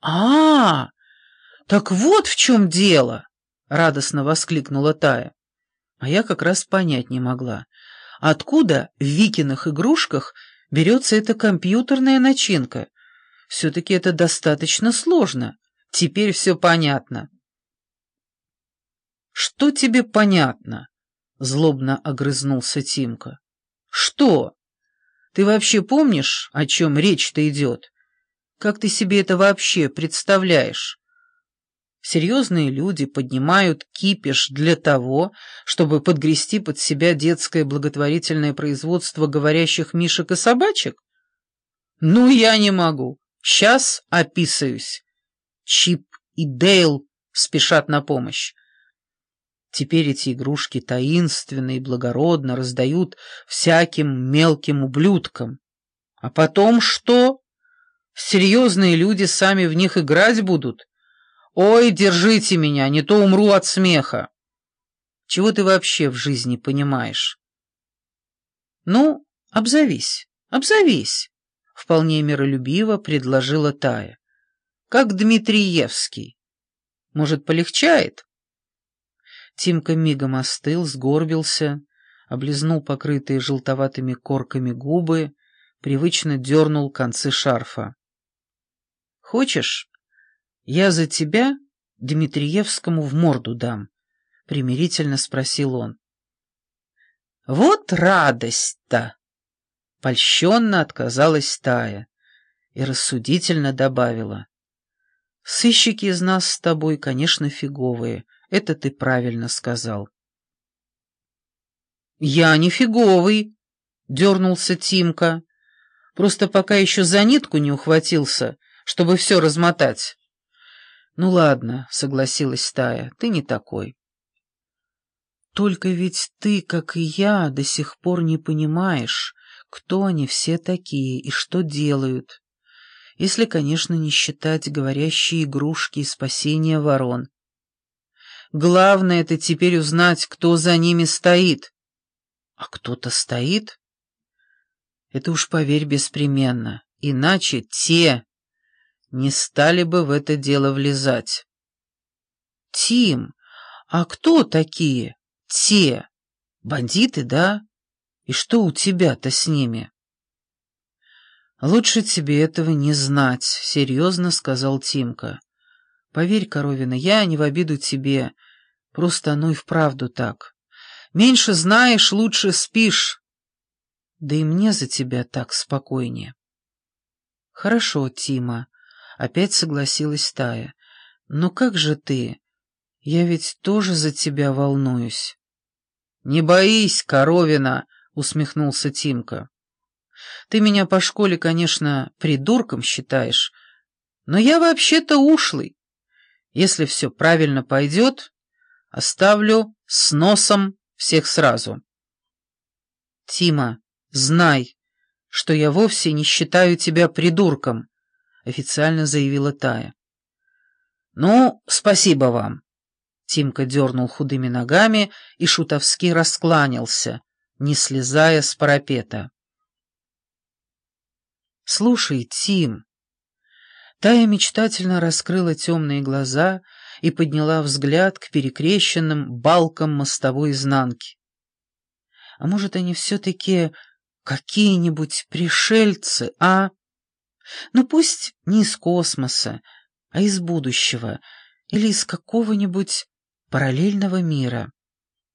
а, так вот в чем дело!» — радостно воскликнула Тая. А я как раз понять не могла, откуда в Викиных игрушках берется эта компьютерная начинка. Все-таки это достаточно сложно. Теперь все понятно. «Что тебе понятно?» — злобно огрызнулся Тимка. «Что? Ты вообще помнишь, о чем речь-то идет? Как ты себе это вообще представляешь?» Серьезные люди поднимают кипиш для того, чтобы подгрести под себя детское благотворительное производство говорящих мишек и собачек? Ну, я не могу. Сейчас описываюсь. Чип и Дейл спешат на помощь. Теперь эти игрушки таинственно и благородно раздают всяким мелким ублюдкам. А потом что? Серьезные люди сами в них играть будут? Ой, держите меня, не то умру от смеха. Чего ты вообще в жизни понимаешь? Ну, обзовись, обзовись, вполне миролюбиво предложила Тая. Как Дмитриевский. Может, полегчает? Тимка мигом остыл, сгорбился, облизнул покрытые желтоватыми корками губы, привычно дернул концы шарфа. «Хочешь, я за тебя Дмитриевскому в морду дам?» — примирительно спросил он. «Вот радость-то!» — польщенно отказалась Тая и рассудительно добавила. «Сыщики из нас с тобой, конечно, фиговые, это ты правильно сказал». «Я не фиговый», — дернулся Тимка, «просто пока еще за нитку не ухватился, чтобы все размотать». «Ну ладно», — согласилась Стая, — «ты не такой». «Только ведь ты, как и я, до сих пор не понимаешь, кто они все такие и что делают, если, конечно, не считать говорящие игрушки и спасения ворон. Главное — это теперь узнать, кто за ними стоит». «А кто-то стоит?» «Это уж поверь беспременно, иначе те, не стали бы в это дело влезать. «Тим, а кто такие? Те? Бандиты, да? И что у тебя-то с ними?» «Лучше тебе этого не знать», — серьезно сказал Тимка. «Поверь, Коровина, я не в обиду тебе, просто оно и вправду так. Меньше знаешь, лучше спишь. Да и мне за тебя так спокойнее». «Хорошо, Тима», Опять согласилась Тая. «Но как же ты? Я ведь тоже за тебя волнуюсь». «Не боись, коровина!» — усмехнулся Тимка. «Ты меня по школе, конечно, придурком считаешь, но я вообще-то ушлый. Если все правильно пойдет, оставлю с носом всех сразу». «Тима, знай, что я вовсе не считаю тебя придурком», — официально заявила Тая. «Ну, спасибо вам». Тимка дернул худыми ногами и шутовски раскланялся, не слезая с парапета. «Слушай, Тим...» Тая мечтательно раскрыла темные глаза и подняла взгляд к перекрещенным балкам мостовой изнанки. «А может, они все-таки какие-нибудь пришельцы, а?» Ну пусть не из космоса, а из будущего или из какого-нибудь параллельного мира.